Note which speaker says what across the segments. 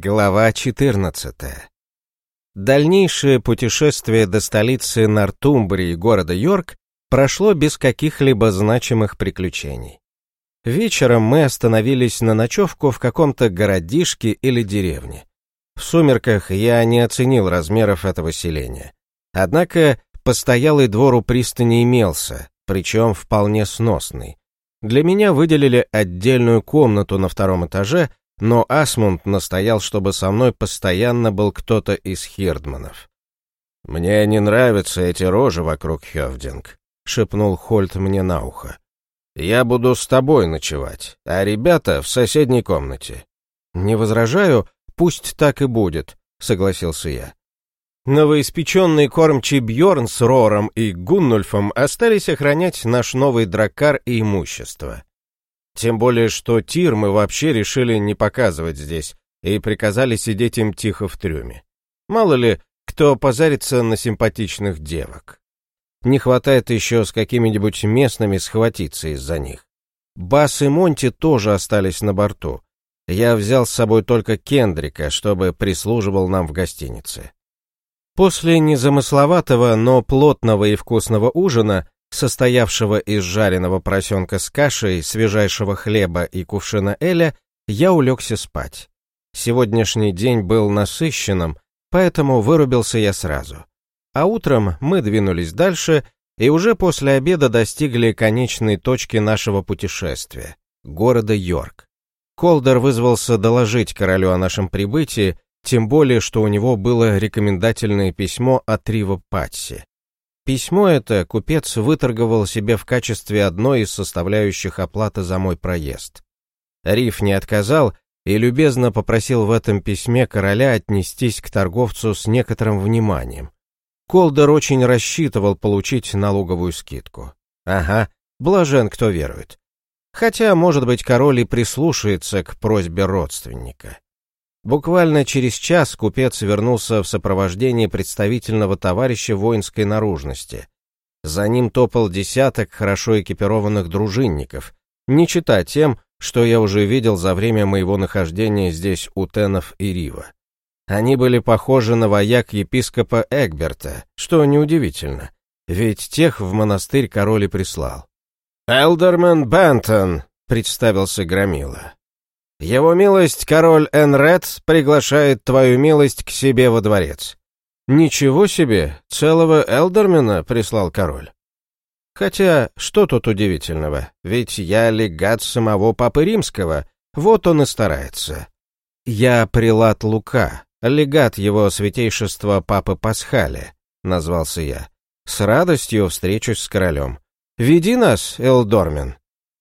Speaker 1: Глава 14. Дальнейшее путешествие до столицы Нортумбрии города Йорк прошло без каких-либо значимых приключений. Вечером мы остановились на ночевку в каком-то городишке или деревне. В сумерках я не оценил размеров этого селения. Однако постоялый двор у пристани имелся, причем вполне сносный. Для меня выделили отдельную комнату на втором этаже, но Асмунд настоял, чтобы со мной постоянно был кто-то из Хирдманов. «Мне не нравятся эти рожи вокруг Хёвдинг», — шепнул Хольт мне на ухо. «Я буду с тобой ночевать, а ребята в соседней комнате». «Не возражаю, пусть так и будет», — согласился я. Новоиспеченный кормчий Бьорн с Рором и Гуннульфом остались охранять наш новый драккар и имущество. Тем более, что тир мы вообще решили не показывать здесь и приказали сидеть им тихо в трюме. Мало ли, кто позарится на симпатичных девок. Не хватает еще с какими-нибудь местными схватиться из-за них. Бас и Монти тоже остались на борту. Я взял с собой только Кендрика, чтобы прислуживал нам в гостинице. После незамысловатого, но плотного и вкусного ужина состоявшего из жареного поросенка с кашей, свежайшего хлеба и кувшина эля, я улегся спать. Сегодняшний день был насыщенным, поэтому вырубился я сразу. А утром мы двинулись дальше и уже после обеда достигли конечной точки нашего путешествия — города Йорк. Колдер вызвался доложить королю о нашем прибытии, тем более, что у него было рекомендательное письмо от Рива Патси. Письмо это купец выторговал себе в качестве одной из составляющих оплаты за мой проезд. Риф не отказал и любезно попросил в этом письме короля отнестись к торговцу с некоторым вниманием. Колдер очень рассчитывал получить налоговую скидку. Ага, блажен, кто верует. Хотя, может быть, король и прислушается к просьбе родственника. Буквально через час купец вернулся в сопровождении представительного товарища воинской наружности. За ним топал десяток хорошо экипированных дружинников, не чита тем, что я уже видел за время моего нахождения здесь у Тенов и Рива. Они были похожи на вояк епископа Эгберта, что неудивительно, ведь тех в монастырь король и прислал. «Элдермен Бентон», — представился Громила. Его милость, король Энред, приглашает твою милость к себе во дворец. Ничего себе, целого Элдермена прислал король. Хотя, что тут удивительного, ведь я легат самого Папы Римского, вот он и старается. Я прилад Лука, легат его святейшества Папы Пасхали, назвался я. С радостью встречусь с королем. Веди нас, Элдормен.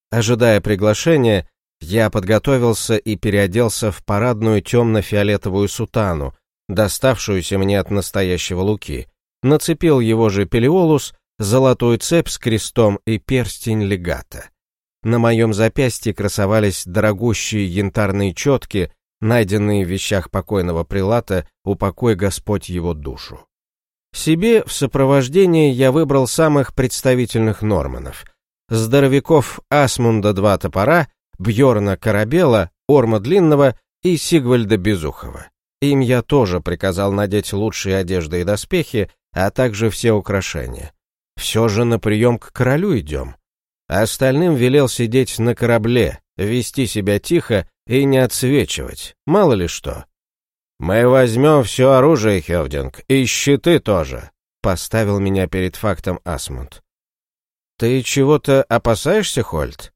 Speaker 1: Ожидая приглашения, я подготовился и переоделся в парадную темно-фиолетовую сутану, доставшуюся мне от настоящего Луки, нацепил его же пелиолус, золотую цепь с крестом и перстень легата. На моем запястье красовались дорогущие янтарные четки, найденные в вещах покойного прилата, упокой Господь его душу. Себе в сопровождении я выбрал самых представительных норманов. Здоровяков Асмунда два топора Бьорна Корабела, Орма Длинного и Сигвальда Безухова. Им я тоже приказал надеть лучшие одежды и доспехи, а также все украшения. Все же на прием к королю идем. остальным велел сидеть на корабле, вести себя тихо и не отсвечивать, мало ли что. «Мы возьмем все оружие, Хевдинг, и щиты тоже», — поставил меня перед фактом Асмунд. «Ты чего-то опасаешься, Хольт?»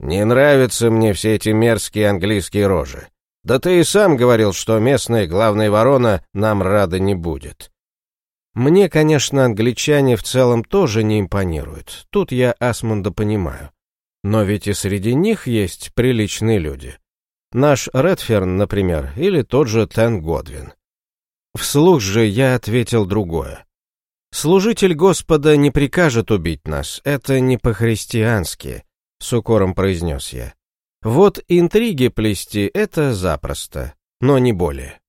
Speaker 1: Не нравятся мне все эти мерзкие английские рожи. Да ты и сам говорил, что местная главная ворона нам рада не будет. Мне, конечно, англичане в целом тоже не импонируют. Тут я Асмунда понимаю. Но ведь и среди них есть приличные люди. Наш Редферн, например, или тот же Тен Годвин. Вслух же я ответил другое. Служитель Господа не прикажет убить нас, это не по-христиански. — с укором произнес я. «Вот интриги плести — это запросто, но не более.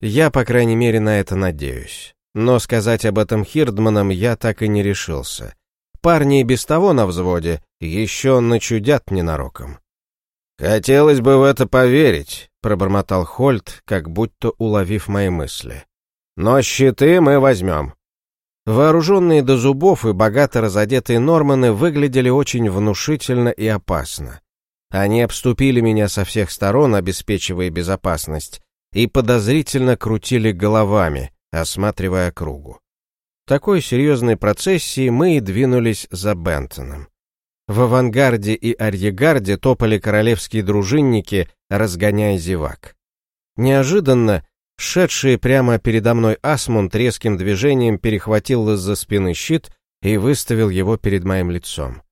Speaker 1: Я, по крайней мере, на это надеюсь. Но сказать об этом Хирдманам я так и не решился. Парни и без того на взводе, еще начудят ненароком». «Хотелось бы в это поверить», — пробормотал Хольт, как будто уловив мои мысли. «Но щиты мы возьмем». Вооруженные до зубов и богато разодетые Норманы выглядели очень внушительно и опасно. Они обступили меня со всех сторон, обеспечивая безопасность, и подозрительно крутили головами, осматривая кругу. Такой серьезной процессии мы и двинулись за Бентоном. В авангарде и арьегарде топали королевские дружинники, разгоняя зевак. Неожиданно, шедший прямо передо мной Асмунд резким движением перехватил из-за спины щит и выставил его перед моим лицом.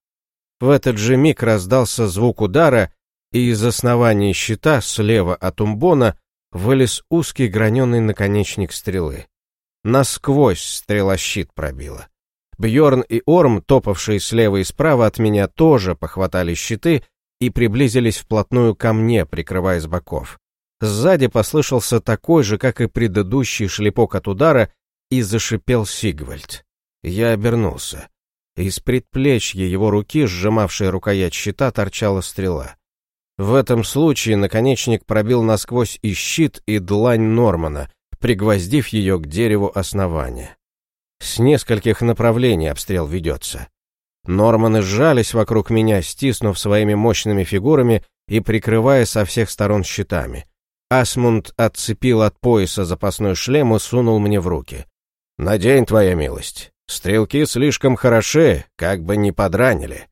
Speaker 1: В этот же миг раздался звук удара, и из основания щита слева от умбона вылез узкий граненый наконечник стрелы. Насквозь стрела щит пробила. Бьорн и Орм, топавшие слева и справа от меня, тоже похватали щиты и приблизились вплотную ко мне, прикрывая с боков. Сзади послышался такой же, как и предыдущий шлепок от удара, и зашипел Сигвальд. Я обернулся. Из предплечья его руки, сжимавшей рукоять щита, торчала стрела. В этом случае наконечник пробил насквозь и щит, и длань Нормана, пригвоздив ее к дереву основания. С нескольких направлений обстрел ведется. Норманы сжались вокруг меня, стиснув своими мощными фигурами и прикрывая со всех сторон щитами. Асмунд отцепил от пояса запасной шлем и сунул мне в руки. «Надень, твоя милость. Стрелки слишком хороши, как бы не подранили.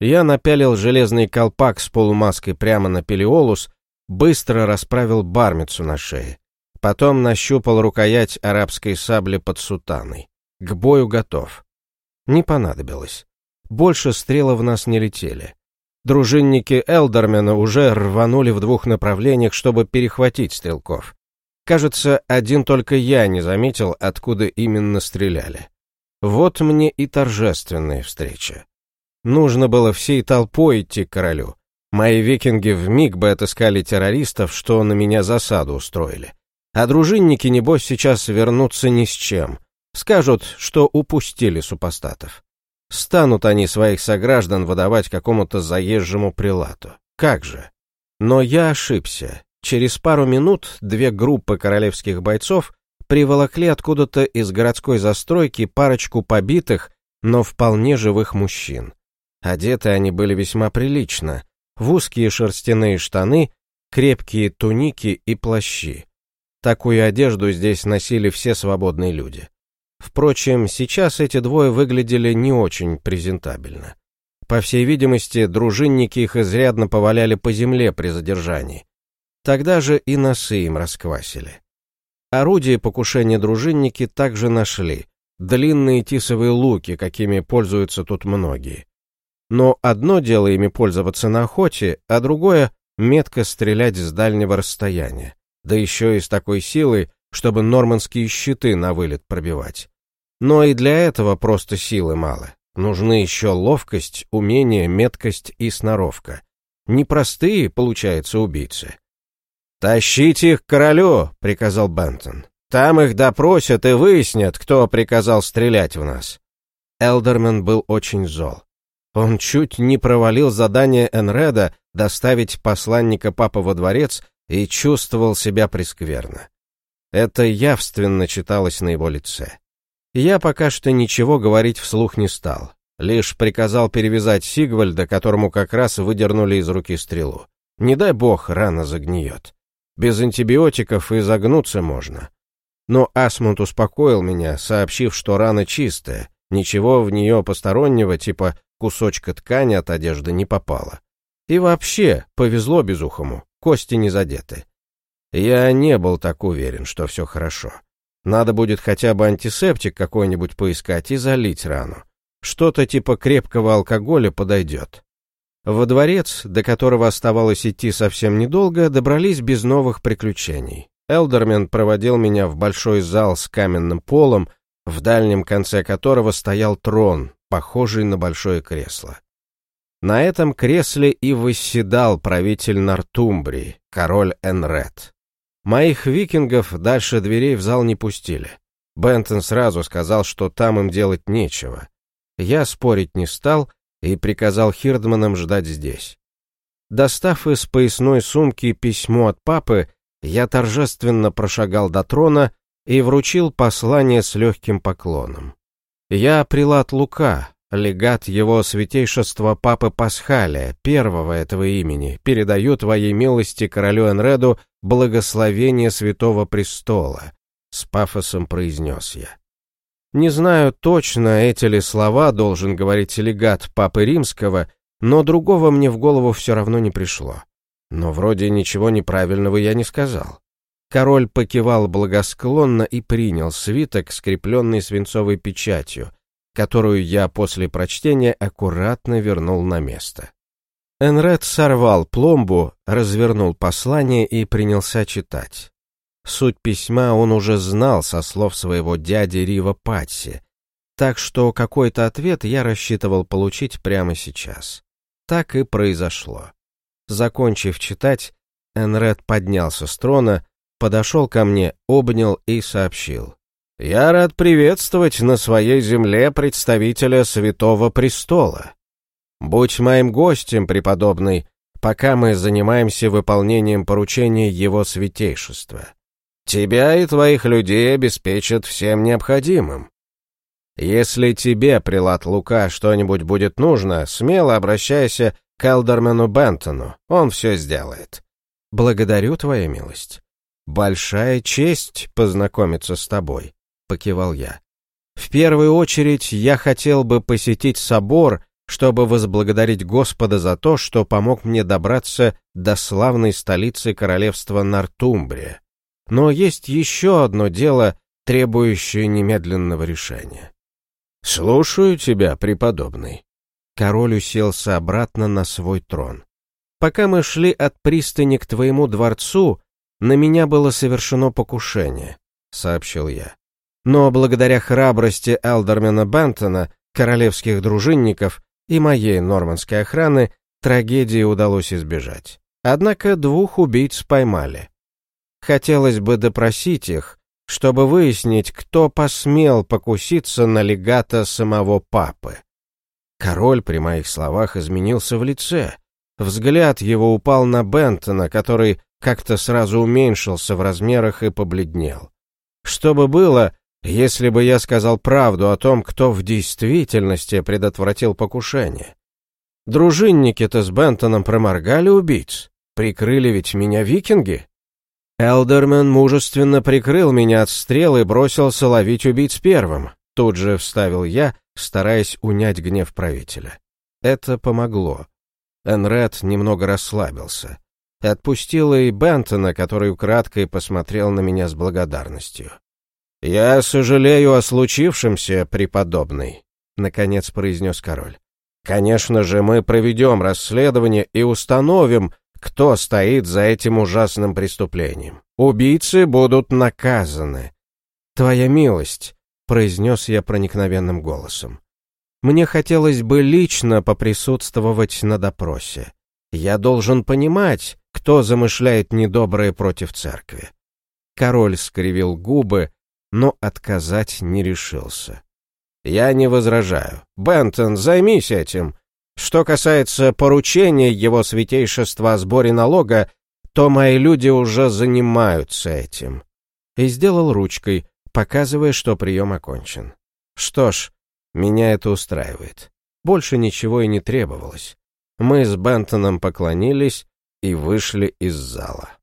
Speaker 1: Я напялил железный колпак с полумаской прямо на Пелиолус, быстро расправил бармицу на шее. Потом нащупал рукоять арабской сабли под сутаной. К бою готов. Не понадобилось. Больше стрелы в нас не летели. Дружинники Элдермена уже рванули в двух направлениях, чтобы перехватить стрелков. Кажется, один только я не заметил, откуда именно стреляли. Вот мне и торжественная встреча. Нужно было всей толпой идти к королю. Мои викинги вмиг бы отыскали террористов, что на меня засаду устроили. А дружинники, небось, сейчас вернутся ни с чем. Скажут, что упустили супостатов. Станут они своих сограждан выдавать какому-то заезжему прилату. Как же? Но я ошибся. Через пару минут две группы королевских бойцов приволокли откуда-то из городской застройки парочку побитых, но вполне живых мужчин. Одеты они были весьма прилично, в узкие шерстяные штаны, крепкие туники и плащи. Такую одежду здесь носили все свободные люди. Впрочем, сейчас эти двое выглядели не очень презентабельно. По всей видимости, дружинники их изрядно поваляли по земле при задержании. Тогда же и носы им расквасили. Орудие покушения дружинники также нашли. Длинные тисовые луки, какими пользуются тут многие. Но одно дело ими пользоваться на охоте, а другое — метко стрелять с дальнего расстояния. Да еще и с такой силой, чтобы нормандские щиты на вылет пробивать. Но и для этого просто силы мало. Нужны еще ловкость, умение, меткость и сноровка. Непростые, получается, убийцы. «Тащите их к королю», — приказал Бентон. «Там их допросят и выяснят, кто приказал стрелять в нас». Элдермен был очень зол. Он чуть не провалил задание Энреда доставить посланника папы во дворец и чувствовал себя прескверно. Это явственно читалось на его лице. Я пока что ничего говорить вслух не стал, лишь приказал перевязать Сигвальда, которому как раз выдернули из руки стрелу. Не дай бог, рана загниет. Без антибиотиков и загнуться можно. Но Асмунд успокоил меня, сообщив, что рана чистая, ничего в нее постороннего, типа кусочка ткани от одежды, не попало. И вообще, повезло безухому, кости не задеты. Я не был так уверен, что все хорошо. Надо будет хотя бы антисептик какой-нибудь поискать и залить рану. Что-то типа крепкого алкоголя подойдет. Во дворец, до которого оставалось идти совсем недолго, добрались без новых приключений. Элдермен проводил меня в большой зал с каменным полом, в дальнем конце которого стоял трон, похожий на большое кресло. На этом кресле и восседал правитель Нортумбрии, король Энред. Моих викингов дальше дверей в зал не пустили. Бентон сразу сказал, что там им делать нечего. Я спорить не стал и приказал Хирдманам ждать здесь. Достав из поясной сумки письмо от папы, я торжественно прошагал до трона и вручил послание с легким поклоном. Я прилад Лука, легат его святейшества Папы Пасхаля, первого этого имени, передаю твоей милости королю Энреду благословение Святого Престола, с пафосом произнес я. Не знаю точно, эти ли слова должен говорить легат Папы Римского, но другого мне в голову все равно не пришло. Но вроде ничего неправильного я не сказал. Король покивал благосклонно и принял свиток, скрепленный свинцовой печатью, которую я после прочтения аккуратно вернул на место. Энред сорвал пломбу, развернул послание и принялся читать. Суть письма он уже знал со слов своего дяди Рива Патси, так что какой-то ответ я рассчитывал получить прямо сейчас. Так и произошло. Закончив читать, Энред поднялся с трона, подошел ко мне, обнял и сообщил. «Я рад приветствовать на своей земле представителя Святого Престола. Будь моим гостем, преподобный, пока мы занимаемся выполнением поручений Его Святейшества. Тебя и твоих людей обеспечат всем необходимым. Если тебе, прилад Лука, что-нибудь будет нужно, смело обращайся к Элдермену Бентону, он все сделает. Благодарю, твоя милость. «Большая честь познакомиться с тобой», — покивал я. «В первую очередь я хотел бы посетить собор, чтобы возблагодарить Господа за то, что помог мне добраться до славной столицы королевства Нортумбрия. Но есть еще одно дело, требующее немедленного решения». «Слушаю тебя, преподобный». Король уселся обратно на свой трон. «Пока мы шли от пристани к твоему дворцу, «На меня было совершено покушение», — сообщил я. «Но благодаря храбрости Элдермена Бентона, королевских дружинников и моей нормандской охраны трагедии удалось избежать. Однако двух убийц поймали. Хотелось бы допросить их, чтобы выяснить, кто посмел покуситься на легата самого папы. Король при моих словах изменился в лице. Взгляд его упал на Бентона, который как-то сразу уменьшился в размерах и побледнел. Что бы было, если бы я сказал правду о том, кто в действительности предотвратил покушение? Дружинники-то с Бентоном проморгали убийц. Прикрыли ведь меня викинги. Элдермен мужественно прикрыл меня от стрел и бросился ловить убийц первым. Тут же вставил я, стараясь унять гнев правителя. Это помогло. Энред немного расслабился. Отпустила и Бентона, который украдкой посмотрел на меня с благодарностью. «Я сожалею о случившемся, преподобный», — наконец произнес король. «Конечно же, мы проведем расследование и установим, кто стоит за этим ужасным преступлением. Убийцы будут наказаны». «Твоя милость», — произнес я проникновенным голосом. «Мне хотелось бы лично поприсутствовать на допросе. Я должен понимать, кто замышляет недоброе против церкви. Король скривил губы, но отказать не решился. «Я не возражаю. Бентон, займись этим. Что касается поручения его святейшества о сборе налога, то мои люди уже занимаются этим». И сделал ручкой, показывая, что прием окончен. Что ж, меня это устраивает. Больше ничего и не требовалось. Мы с Бентоном поклонились и вышли из зала.